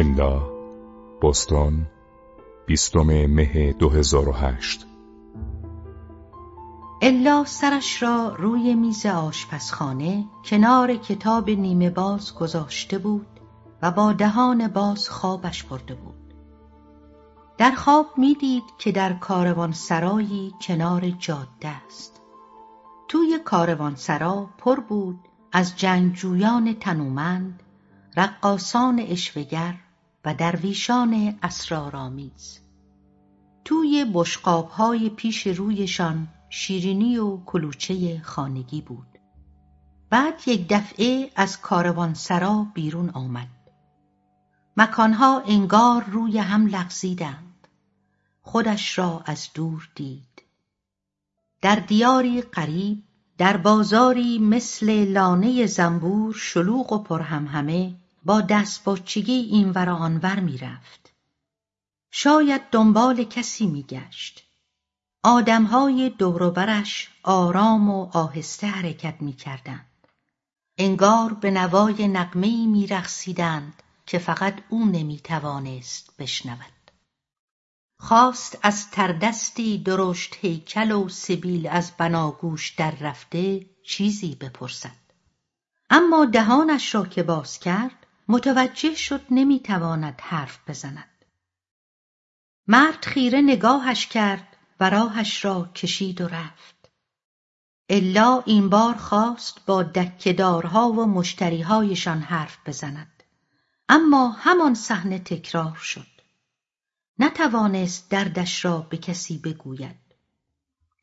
الا بوستون بیستم مه 2008 الا سرش را روی میز آشپزخانه کنار کتاب نیمه باز گذاشته بود و با دهان باز خوابش برده بود. در خواب می‌دید که در کاروانسرایی کنار جاده است. توی کاروانسرا پر بود از جنگجویان تنومند رقاسان اشوگر و درویشان اسرارآمیز. توی بشقابهای پیش رویشان شیرینی و کلوچه خانگی بود. بعد یک دفعه از کاروانسرا بیرون آمد. مکانها انگار روی هم لغزیدند. خودش را از دور دید. در دیاری قریب در بازاری مثل لانه زنبور شلوغ و پرهمهمه با دستباچگی اینور و آنور می‌رفت. شاید دنبال کسی میگشت. آدمهای دوروبرش آرام و آهسته حرکت می‌کردند. انگار به نوای نغمهای میرقصیدند که فقط او نمی‌توانست بشنود. خواست از تردستی درشت هیکل و سبیل از بناگوش در رفته چیزی بپرسد. اما دهانش را که باز کرد متوجه شد نمی‌تواند حرف بزند. مرد خیره نگاهش کرد و راهش را کشید و رفت. الا این بار خواست با دکهدارها و مشتریهایشان حرف بزند. اما همان صحنه تکرار شد. نتوانست دردش را به کسی بگوید.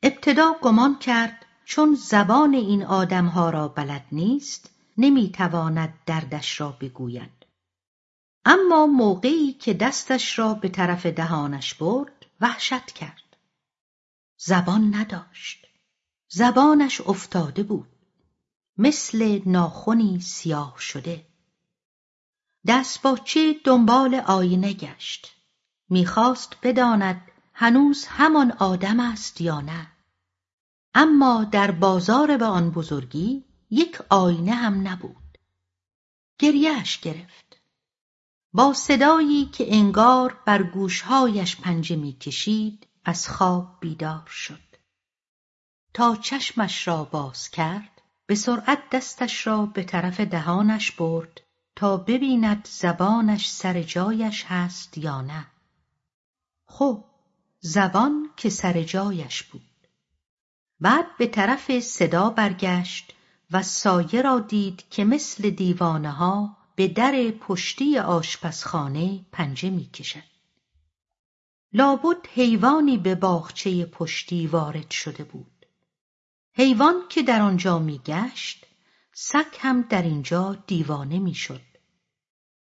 ابتدا گمان کرد چون زبان این آدمها را بلد نیست نمی‌تواند دردش را بگوید. اما موقعی که دستش را به طرف دهانش برد وحشت کرد. زبان نداشت. زبانش افتاده بود. مثل ناخنی سیاه شده. دستباچه دنبال آینه گشت؟ می‌خواست بداند هنوز همان آدم است یا نه. اما در بازار به آن بزرگی یک آینه هم نبود. گریهش گرفت. با صدایی که انگار بر گوشهایش پنجه می‌کشید از خواب بیدار شد. تا چشمش را باز کرد به سرعت دستش را به طرف دهانش برد تا ببیند زبانش سر جایش هست یا نه. خب زبان که سر جایش بود. بعد به طرف صدا برگشت و سایه را دید که مثل دیوانه ها به در پشتی آشپزخانه پنجه می‌کشد. لابد حیوانی به باغچه پشتی وارد شده بود. حیوان که در آنجا میگشت سگ هم در اینجا دیوانه می‌شد.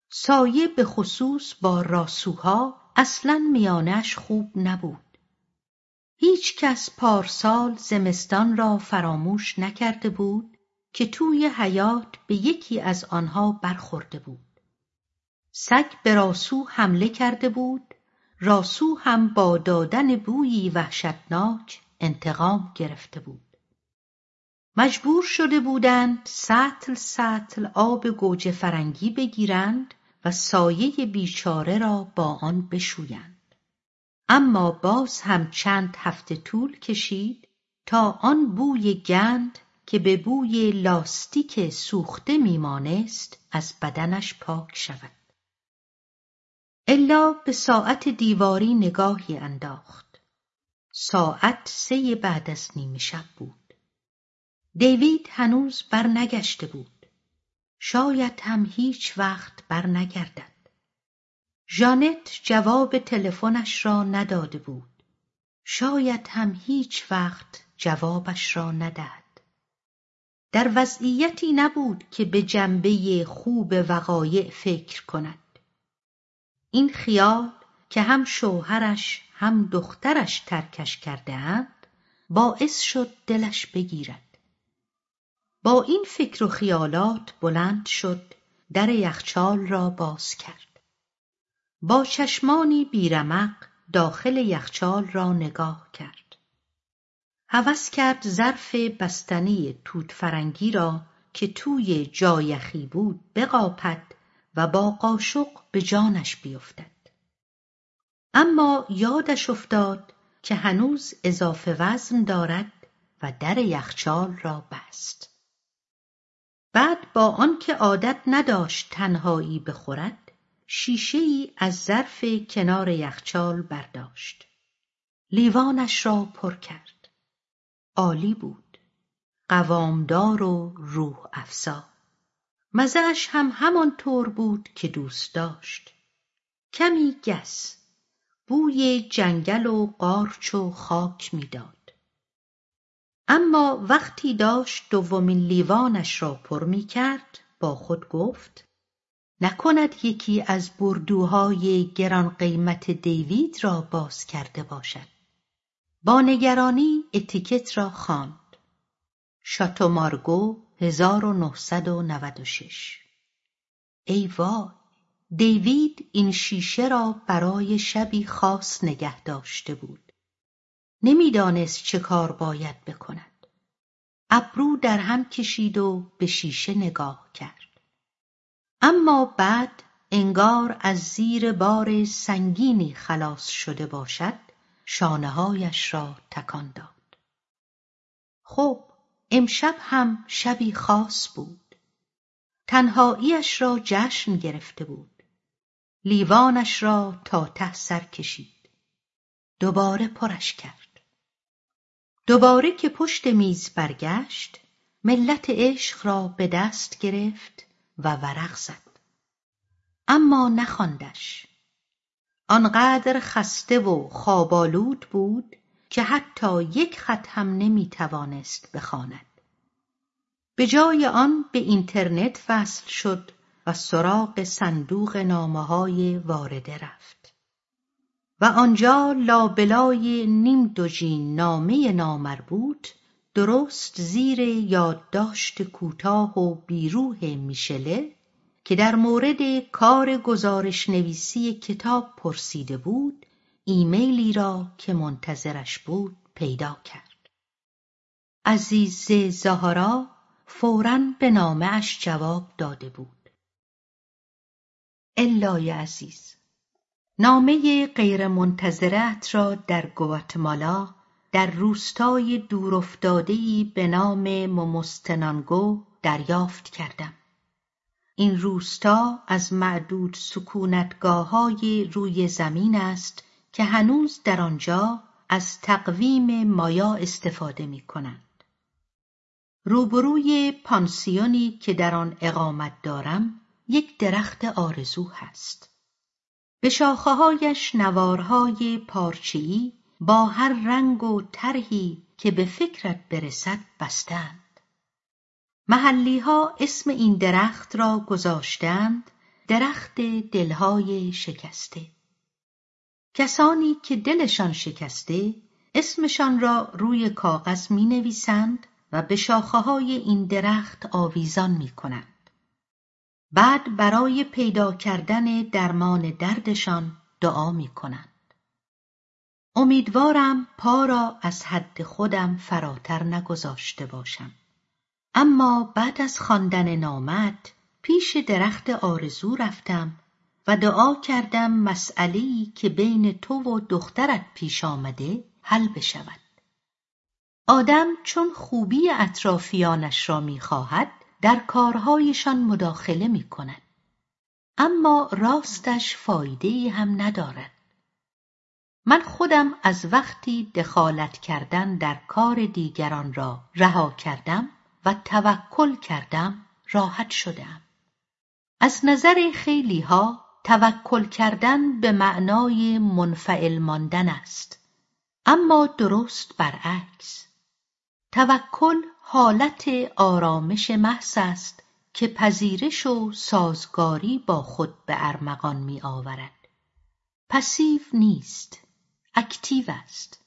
سایه به خصوص با راسوها اصلا میانش خوب نبود. هیچ کس پارسال زمستان را فراموش نکرده بود که توی حیات به یکی از آنها برخورده بود. سگ به راسو حمله کرده بود راسو هم با دادن بویی وحشتناک انتقام گرفته بود. مجبور شده بودند سطل سطل آب گوجه فرنگی بگیرند و سایه بیچاره را با آن بشویند. اما باز هم چند هفته طول کشید تا آن بوی گند که به بوی لاستیک سوخته میمانست از بدنش پاک شود. الا به ساعت دیواری نگاهی انداخت. ساعت سه بعد از نیمه شب بود. دیوید هنوز برنگشته بود. شاید هم هیچ وقت برنگردد. ژانت جواب تلفنش را نداده بود. شاید هم هیچ وقت جوابش را ندهد. در وضعیتی نبود که به جنبه خوب وقایع فکر کند. این خیال که هم شوهرش هم دخترش ترکش کردهاند باعث شد دلش بگیرد. با این فکر و خیالات بلند شد در یخچال را باز کرد. با چشمانی بیرمق داخل یخچال را نگاه کرد. هوس کرد ظرف بستنی توت فرنگی را که توی جایخی بود بقاپد و با قاشق به جانش بیفتد. اما یادش افتاد که هنوز اضافه وزن دارد و در یخچال را بست. بعد با آنکه عادت نداشت تنهایی بخورد شیشه ای از ظرف کنار یخچال برداشت. لیوانش را پر کرد. عالی بود. قوامدار و روح افزا. مزهش هم همانطور بود که دوست داشت. کمی گس بوی جنگل و قارچ و خاک می‌داد. اما وقتی داشت دومین لیوانش را پر می کرد با خود گفت نکند یکی از بردوهای گران قیمت دیوید را باز کرده باشد. با نگرانی اتیکت را خواند. شاتو مارگو 1996 ای وای دیوید این شیشه را برای شبی خاص نگه داشته بود. نمی‌دانست چه کار باید بکند. ابرو در هم کشید و به شیشه نگاه کرد. اما بعد انگار از زیر بار سنگینی خلاص شده باشد شانههایش را تکان داد. خب امشب هم شبی خاص بود. تنهاییش را جشن گرفته بود. لیوانش را تا ته سر کشید. دوباره پرش کرد. دوباره که پشت میز برگشت ملت عشق را به دست گرفت و ورق زد. اما نخواندش. آنقدر خسته و خوابالود بود که حتی یک خط هم نمی توانست بخواند. به جای آن به اینترنت وصل شد و سراغ صندوق نامه های وارده رفت و آنجا لابلای نیم دوجین نامه نامربوط درست زیر یادداشت کوتاه و بیروح میشله که در مورد کار گزارش نویسی کتاب پرسیده بود ایمیلی را که منتظرش بود پیدا کرد. عزیز زهارا فورا به نامه اش جواب داده بود. الای عزیز نامه غیرمنتظرت را در گواتمالا در روستای دورافتادهای به نام موموستنانگو دریافت کردم. این روستا از معدود سکونتگاههای روی زمین است که هنوز در آنجا از تقویم مایا استفاده می کنند. روبروی پانسیونی که در آن اقامت دارم یک درخت آرزو هست. به شاخههایش نوارهای پارچه‌ای با هر رنگ و طرحی که به فکرت برسد بستند. محلیها اسم این درخت را گذاشتند درخت دلهای شکسته. کسانی که دلشان شکسته اسمشان را روی کاغذ می نویسند و به شاخه های این درخت آویزان می کنند. بعد برای پیدا کردن درمان دردشان دعا می کنند. امیدوارم پا را از حد خودم فراتر نگذاشته باشم. اما بعد از خواندن نامت پیش درخت آرزو رفتم و دعا کردم مسئله‌ای که بین تو و دخترت پیش آمده حل بشود آدم چون خوبی اطرافیانش را می‌خواهد در کارهایشان مداخله می کند. اما راستش فایده هم ندارد. من خودم از وقتی دخالت کردن در کار دیگران را رها کردم و توکل کردم راحت شدم. از نظر خیلی ها توکل کردن به معنای منفعل ماندن است. اما درست برعکس. توکل حالت آرامش محض است که پذیرش و سازگاری با خود به ارمغان می آورد پسیو نیست اکتیو است.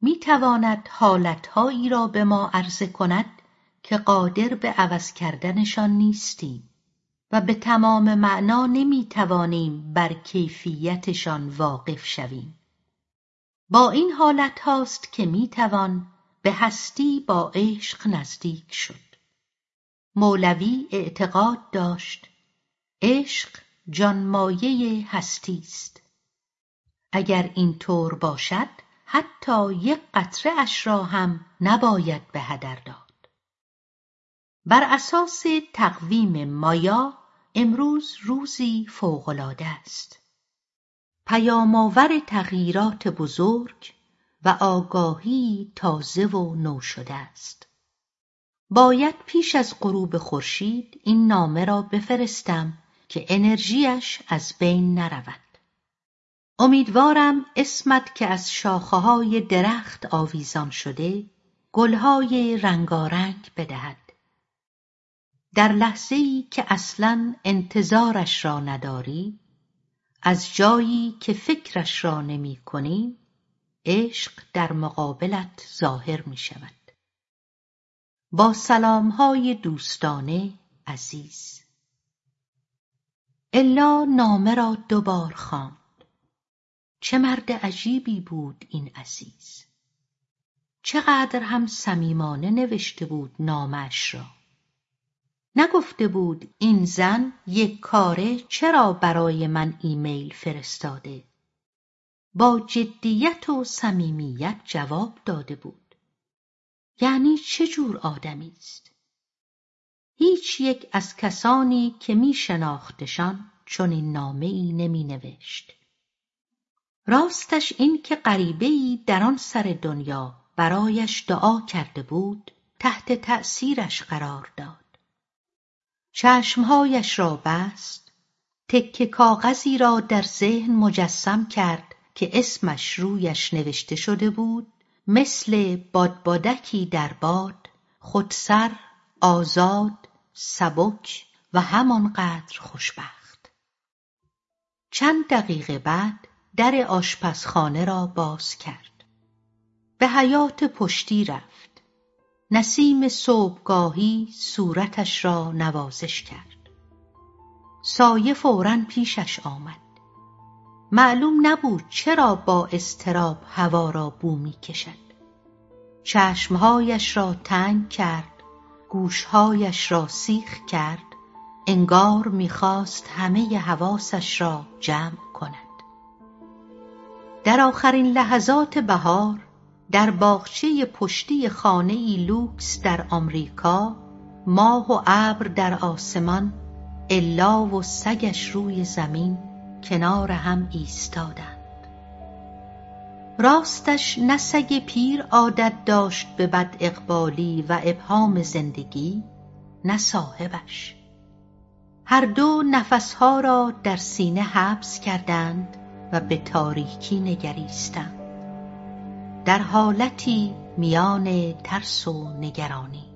می تواند حالتهایی را به ما عرضه کند که قادر به عوض کردنشان نیستیم و به تمام معنا نمی توانیم بر کیفیتشان واقف شویم. با این حالت هاست که می توان به هستی با عشق نزدیک شد. مولوی اعتقاد داشت عشق جانمایه هستی است اگر این طور باشد حتی یک قطره اش را هم نباید به هدر داد بر اساس تقویم مایا امروز روزی فوقالعاده است. پیامآور تغییرات بزرگ و آگاهی تازه و نو شده است. باید پیش از غروب خورشید این نامه را بفرستم که انرژیش از بین نرود. امیدوارم اسمت که از شاخه های درخت آویزان شده گلهای رنگارنگ بدهد. در لحظه ای که اصلا انتظارش را نداری از جایی که فکرش را نمی کنی عشق در مقابلت ظاهر می شود با سلامهای دوستانه عزیز. الا نامه را دوبار خواند. چه مرد عجیبی بود این عزیز. چقدر هم صمیمانه نوشته بود نامش را. نگفته بود این زن یک کاره چرا برای من ایمیل فرستاده با جدیت و صمیمیت جواب داده بود یعنی چه جور آدمی است هیچ یک از کسانی که می شناختشان چنین نامه ای نمی نوشت. راستش این که غریبه ای در آن سر دنیا برایش دعا کرده بود تحت تأثیرش قرار داد. چشمهایش را بست. تکه کاغذی را در ذهن مجسم کرد که اسمش رویش نوشته شده بود مثل بادبادکی در باد خودسر آزاد سبک و همانقدر خوشبخت. چند دقیقه بعد در آشپزخانه را باز کرد. به حیات پشتی رفت. نسیم صبحگاهی صورتش را نوازش کرد. سایه فورا پیشش آمد. معلوم نبود چرا با اضطراب هوا را بو می کشد. چشمهایش را تنگ کرد گوشهایش را سیخ کرد انگار می‌خواست همه حواسش را جمع کند. در آخرین لحظات بهار در باغچه پشتی خانه ای لوکس در آمریکا ماه و ابر در آسمان الا و سگش روی زمین کنار هم ایستادند. راستش نه سگ پیر عادت داشت به بد اقبالی و ابهام زندگی نه صاحبش. هر دو نفسها را در سینه حبس کردند و به تاریکی نگریستند. در حالتی میان ترس و نگرانی.